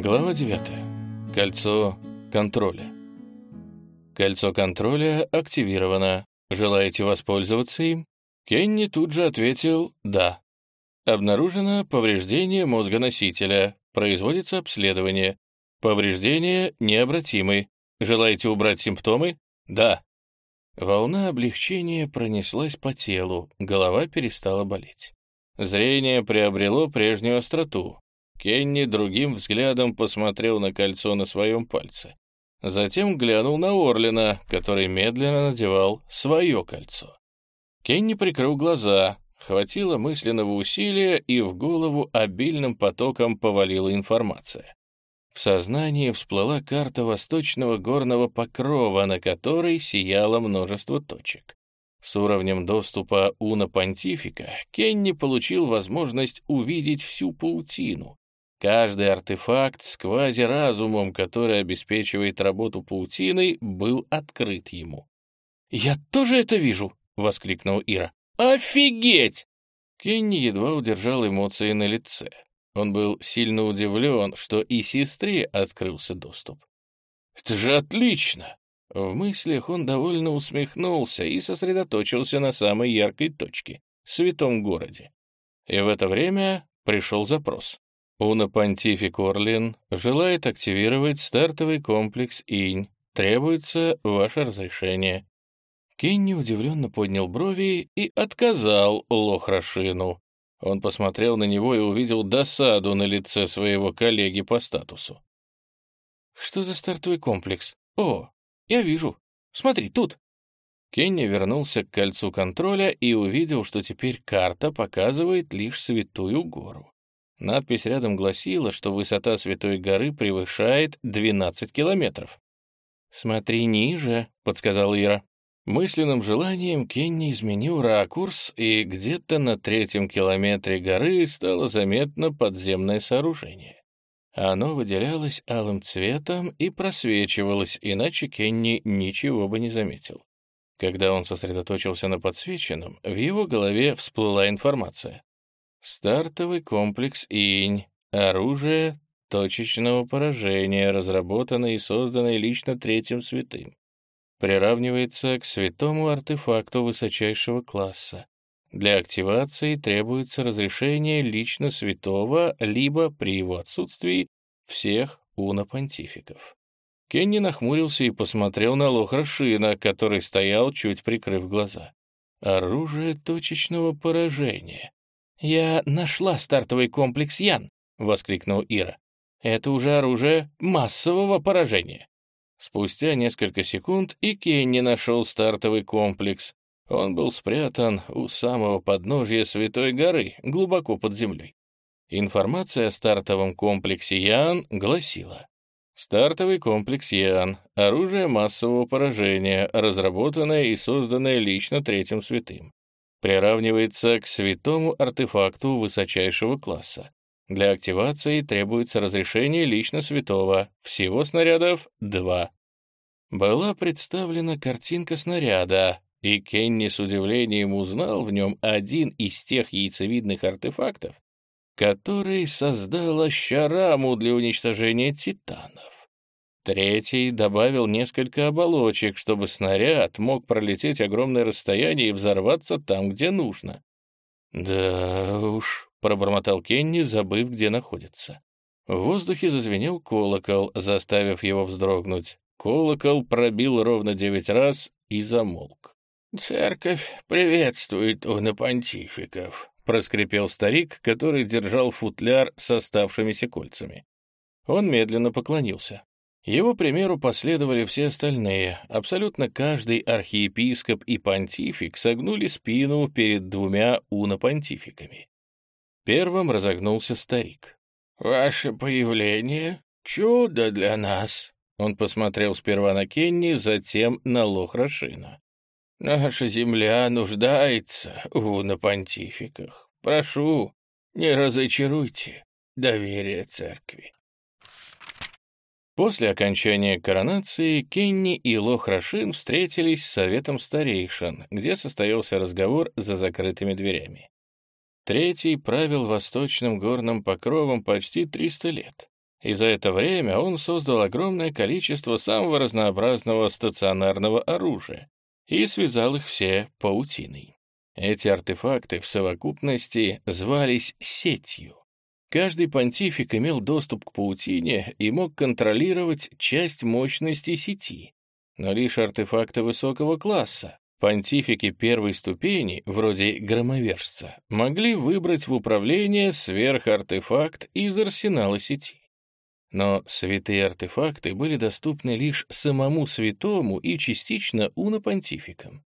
Глава 9. Кольцо контроля. Кольцо контроля активировано. Желаете воспользоваться им? Кенни тут же ответил «да». Обнаружено повреждение мозга носителя. Производится обследование. Повреждения необратимы. Желаете убрать симптомы? Да. Волна облегчения пронеслась по телу, голова перестала болеть. Зрение приобрело прежнюю остроту. Кенни другим взглядом посмотрел на кольцо на своем пальце. Затем глянул на Орлина, который медленно надевал свое кольцо. Кенни прикрыл глаза, хватило мысленного усилия, и в голову обильным потоком повалила информация. В сознании всплыла карта восточного горного покрова, на которой сияло множество точек. С уровнем доступа Уна Понтифика Кенни получил возможность увидеть всю паутину, Каждый артефакт с квазиразумом, который обеспечивает работу паутиной, был открыт ему. «Я тоже это вижу!» — воскликнул Ира. «Офигеть!» Кенни едва удержал эмоции на лице. Он был сильно удивлен, что и сестре открылся доступ. «Это же отлично!» В мыслях он довольно усмехнулся и сосредоточился на самой яркой точке — святом городе. И в это время пришел запрос. Уна Понтифик Орлин желает активировать стартовый комплекс Инь. Требуется ваше разрешение. Кенни удивленно поднял брови и отказал Лохрашину. Он посмотрел на него и увидел досаду на лице своего коллеги по статусу. «Что за стартовый комплекс? О, я вижу. Смотри, тут!» Кенни вернулся к кольцу контроля и увидел, что теперь карта показывает лишь Святую гору. Надпись рядом гласила, что высота Святой горы превышает 12 километров. «Смотри ниже», — подсказал Ира. Мысленным желанием Кенни изменил ракурс, и где-то на третьем километре горы стало заметно подземное сооружение. Оно выделялось алым цветом и просвечивалось, иначе Кенни ничего бы не заметил. Когда он сосредоточился на подсвеченном, в его голове всплыла информация. Стартовый комплекс «Инь», оружие точечного поражения, разработанное и созданное лично Третьим Святым, приравнивается к святому артефакту высочайшего класса. Для активации требуется разрешение лично святого, либо, при его отсутствии, всех унопонтификов. Кенни нахмурился и посмотрел на Лохрашина, который стоял, чуть прикрыв глаза. Оружие точечного поражения. «Я нашла стартовый комплекс Ян!» — воскликнул Ира. «Это уже оружие массового поражения». Спустя несколько секунд и Кенни нашел стартовый комплекс. Он был спрятан у самого подножья Святой горы, глубоко под землей. Информация о стартовом комплексе Ян гласила. Стартовый комплекс Ян — оружие массового поражения, разработанное и созданное лично Третьим Святым приравнивается к святому артефакту высочайшего класса. Для активации требуется разрешение лично святого, всего снарядов два. Была представлена картинка снаряда, и Кенни с удивлением узнал в нем один из тех яйцевидных артефактов, который создала Щараму для уничтожения титанов. Третий добавил несколько оболочек, чтобы снаряд мог пролететь огромное расстояние и взорваться там, где нужно. «Да уж», — пробормотал Кенни, забыв, где находится. В воздухе зазвенел колокол, заставив его вздрогнуть. Колокол пробил ровно девять раз и замолк. «Церковь приветствует понтификов», — проскрипел старик, который держал футляр с оставшимися кольцами. Он медленно поклонился. Его примеру последовали все остальные. Абсолютно каждый архиепископ и понтифик согнули спину перед двумя унопонтификами. Первым разогнулся старик. «Ваше появление — чудо для нас!» Он посмотрел сперва на Кенни, затем на Лохрашина. «Наша земля нуждается в унопонтификах. Прошу, не разочаруйте доверие церкви». После окончания коронации Кенни и Лох Рашин встретились с советом старейшин, где состоялся разговор за закрытыми дверями. Третий правил восточным горным покровом почти 300 лет. и за это время он создал огромное количество самого разнообразного стационарного оружия и связал их все паутиной. Эти артефакты в совокупности звались сетью. Каждый понтифик имел доступ к паутине и мог контролировать часть мощности сети, но лишь артефакты высокого класса. Понтифики первой ступени, вроде громовержца, могли выбрать в управление сверхартефакт из арсенала сети. Но святые артефакты были доступны лишь самому святому и частично унопонтификам.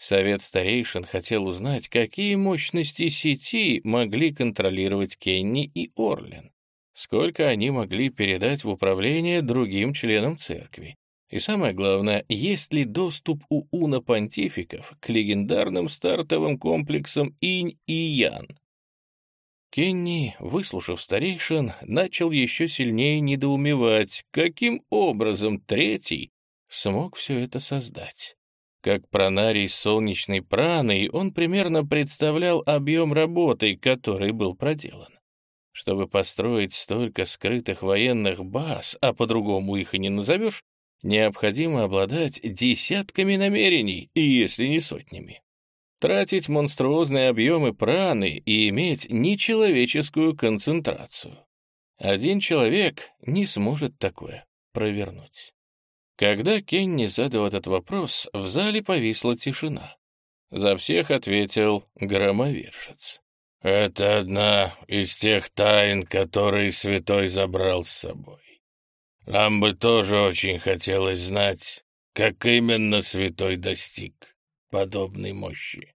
Совет старейшин хотел узнать, какие мощности сети могли контролировать Кенни и Орлен, сколько они могли передать в управление другим членам церкви. И самое главное, есть ли доступ у унопонтификов к легендарным стартовым комплексам Инь и Ян, Кенни, выслушав старейшин, начал еще сильнее недоумевать, каким образом третий смог все это создать. Как пронарий с солнечной праной, он примерно представлял объем работы, который был проделан. Чтобы построить столько скрытых военных баз, а по-другому их и не назовешь, необходимо обладать десятками намерений, если не сотнями тратить монструозные объемы праны и иметь нечеловеческую концентрацию. Один человек не сможет такое провернуть. Когда Кенни задал этот вопрос, в зале повисла тишина. За всех ответил громовержец. «Это одна из тех тайн, которые святой забрал с собой. Нам бы тоже очень хотелось знать, как именно святой достиг подобной мощи.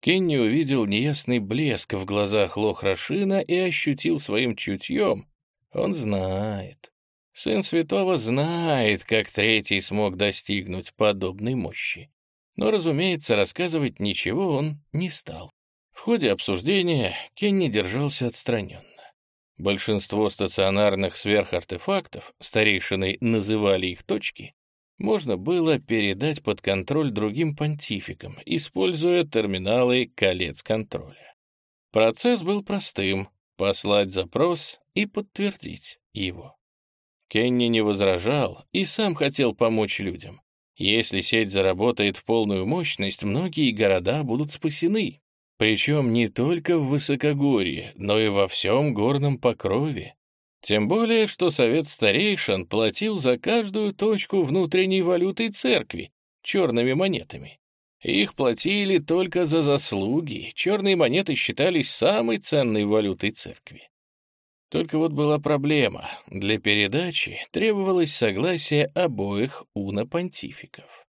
Кенни увидел неясный блеск в глазах Лохрашина и ощутил своим чутьем. Он знает. Сын святого знает, как третий смог достигнуть подобной мощи. Но, разумеется, рассказывать ничего он не стал. В ходе обсуждения Кенни держался отстраненно. Большинство стационарных сверхартефактов, старейшины называли их точки, можно было передать под контроль другим понтификам, используя терминалы колец контроля. Процесс был простым — послать запрос и подтвердить его. Кенни не возражал и сам хотел помочь людям. Если сеть заработает в полную мощность, многие города будут спасены. Причем не только в высокогорье, но и во всем горном покрове. Тем более, что совет старейшин платил за каждую точку внутренней валюты церкви черными монетами. Их платили только за заслуги, черные монеты считались самой ценной валютой церкви. Только вот была проблема. Для передачи требовалось согласие обоих уна-понтификов.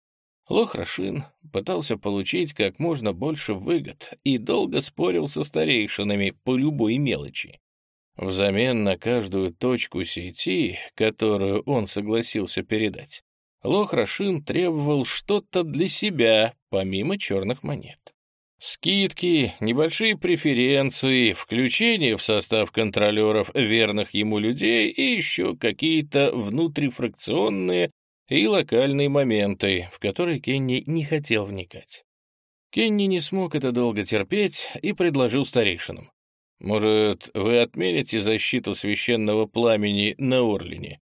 Лохрашин пытался получить как можно больше выгод и долго спорил со старейшинами по любой мелочи. Взамен на каждую точку сети, которую он согласился передать, Лохрашин требовал что-то для себя, помимо черных монет. Скидки, небольшие преференции, включение в состав контролеров верных ему людей и еще какие-то внутрифракционные и локальные моменты, в которые Кенни не хотел вникать. Кенни не смог это долго терпеть и предложил старейшинам. Может, вы отмените защиту священного пламени на Орлине?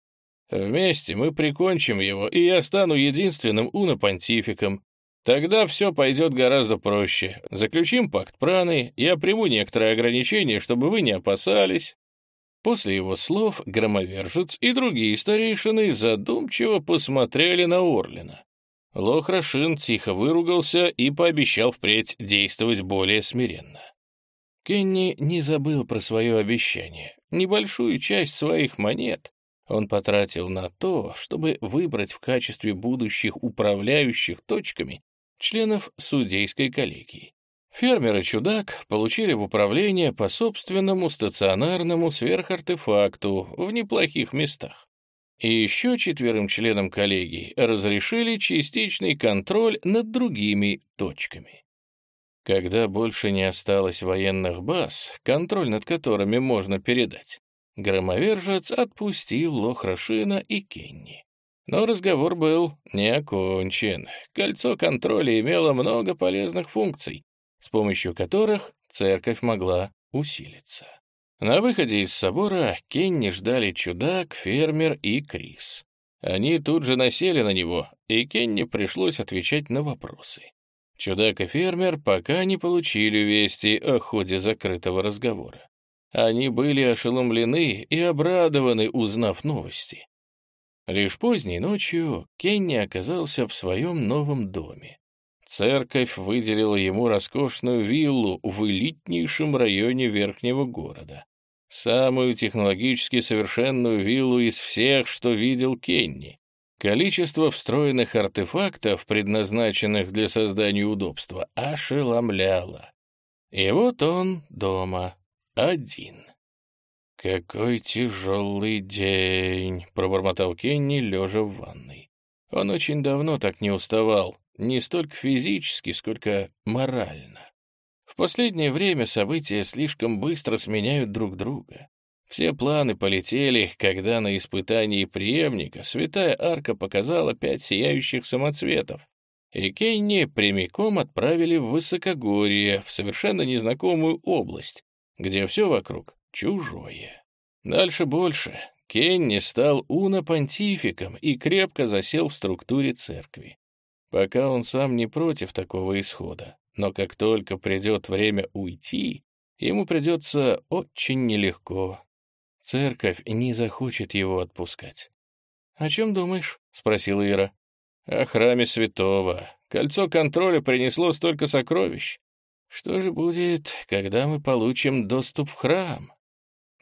Вместе мы прикончим его, и я стану единственным унопонтификом. Тогда все пойдет гораздо проще. Заключим пакт праны, я приму некоторые ограничения, чтобы вы не опасались». После его слов громовержец и другие старейшины задумчиво посмотрели на Орлина. Лохрашин тихо выругался и пообещал впредь действовать более смиренно. Кенни не забыл про свое обещание. Небольшую часть своих монет он потратил на то, чтобы выбрать в качестве будущих управляющих точками членов судейской коллегии. Фермер и чудак получили в управление по собственному стационарному сверхартефакту в неплохих местах. И еще четверым членам коллегии разрешили частичный контроль над другими точками. Когда больше не осталось военных баз, контроль над которыми можно передать, громовержец отпустил Лохрашина и Кенни. Но разговор был не окончен. Кольцо контроля имело много полезных функций, с помощью которых церковь могла усилиться. На выходе из собора Кенни ждали чудак, фермер и Крис. Они тут же насели на него, и Кенни пришлось отвечать на вопросы. Чудак и фермер пока не получили вести о ходе закрытого разговора. Они были ошеломлены и обрадованы, узнав новости. Лишь поздней ночью Кенни оказался в своем новом доме. Церковь выделила ему роскошную виллу в элитнейшем районе верхнего города. Самую технологически совершенную виллу из всех, что видел Кенни. Количество встроенных артефактов, предназначенных для создания удобства, ошеломляло. И вот он дома, один. «Какой тяжелый день!» — пробормотал Кенни, лежа в ванной. Он очень давно так не уставал, не столько физически, сколько морально. В последнее время события слишком быстро сменяют друг друга. Все планы полетели, когда на испытании преемника святая арка показала пять сияющих самоцветов, и Кенни прямиком отправили в высокогорье, в совершенно незнакомую область, где все вокруг чужое. Дальше больше. Кенни стал уна-понтификом и крепко засел в структуре церкви. Пока он сам не против такого исхода, но как только придет время уйти, ему придется очень нелегко. Церковь не захочет его отпускать. — О чем думаешь? — спросила Ира. — О храме святого. Кольцо контроля принесло столько сокровищ. Что же будет, когда мы получим доступ в храм?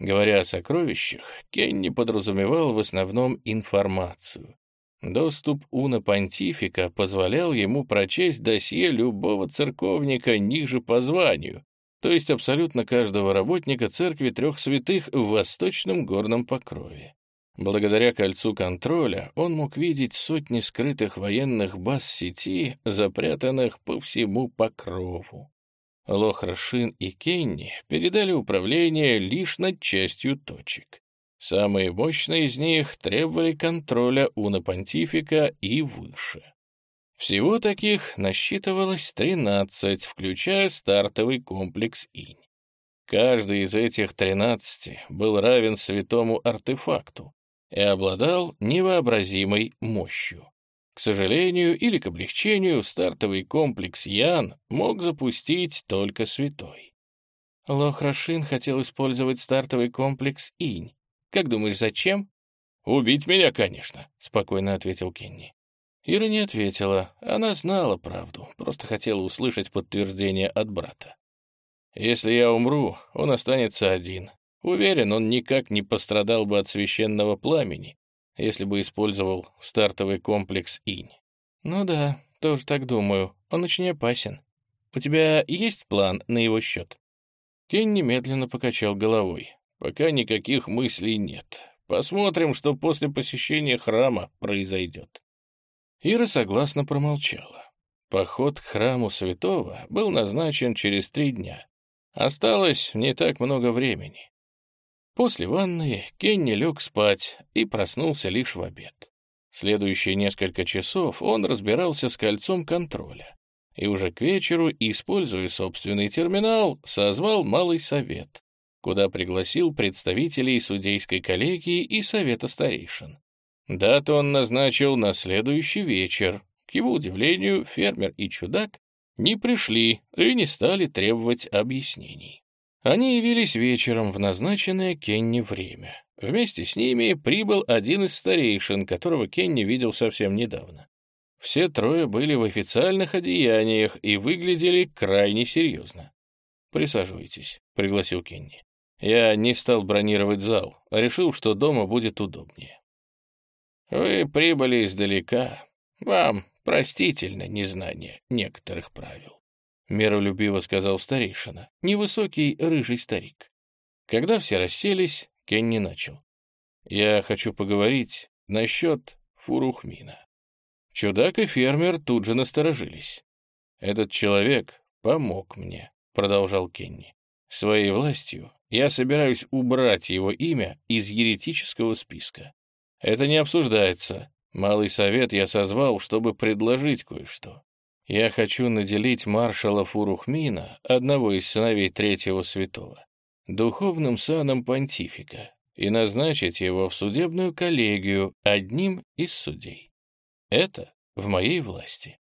Говоря о сокровищах, Кенни подразумевал в основном информацию. Доступ Уна Понтифика позволял ему прочесть досье любого церковника ниже по званию, то есть абсолютно каждого работника церкви трех святых в восточном горном покрове. Благодаря кольцу контроля он мог видеть сотни скрытых военных баз сети, запрятанных по всему покрову. Лохрашин и Кенни передали управление лишь над частью точек. Самые мощные из них требовали контроля уна-понтифика и выше. Всего таких насчитывалось 13, включая стартовый комплекс Инь. Каждый из этих 13 был равен святому артефакту и обладал невообразимой мощью. К сожалению или к облегчению, стартовый комплекс Ян мог запустить только святой. Лохрашин хотел использовать стартовый комплекс Инь. Как думаешь, зачем? «Убить меня, конечно», — спокойно ответил Кенни. Ира не ответила. Она знала правду, просто хотела услышать подтверждение от брата. «Если я умру, он останется один. Уверен, он никак не пострадал бы от священного пламени, если бы использовал стартовый комплекс Инь. Ну да, тоже так думаю. Он очень опасен. У тебя есть план на его счет? Кен немедленно покачал головой. Пока никаких мыслей нет. Посмотрим, что после посещения храма произойдет. Ира согласно промолчала. Поход к храму святого был назначен через три дня. Осталось не так много времени. После ванны Кенни лег спать и проснулся лишь в обед. Следующие несколько часов он разбирался с кольцом контроля и уже к вечеру, используя собственный терминал, созвал Малый Совет, куда пригласил представителей судейской коллегии и Совета старейшин. Дату он назначил на следующий вечер. К его удивлению, фермер и чудак не пришли и не стали требовать объяснений. Они явились вечером в назначенное Кенни время. Вместе с ними прибыл один из старейшин, которого Кенни видел совсем недавно. Все трое были в официальных одеяниях и выглядели крайне серьезно. «Присаживайтесь», — пригласил Кенни. «Я не стал бронировать зал, а решил, что дома будет удобнее». «Вы прибыли издалека. Вам простительно незнание некоторых правил. Миролюбиво сказал старейшина, невысокий рыжий старик. Когда все расселись, Кенни начал. «Я хочу поговорить насчет Фурухмина». Чудак и фермер тут же насторожились. «Этот человек помог мне», — продолжал Кенни. «Своей властью я собираюсь убрать его имя из еретического списка. Это не обсуждается. Малый совет я созвал, чтобы предложить кое-что. Я хочу наделить маршала Фурухмина, одного из сыновей третьего святого, духовным саном понтифика и назначить его в судебную коллегию одним из судей. Это в моей власти.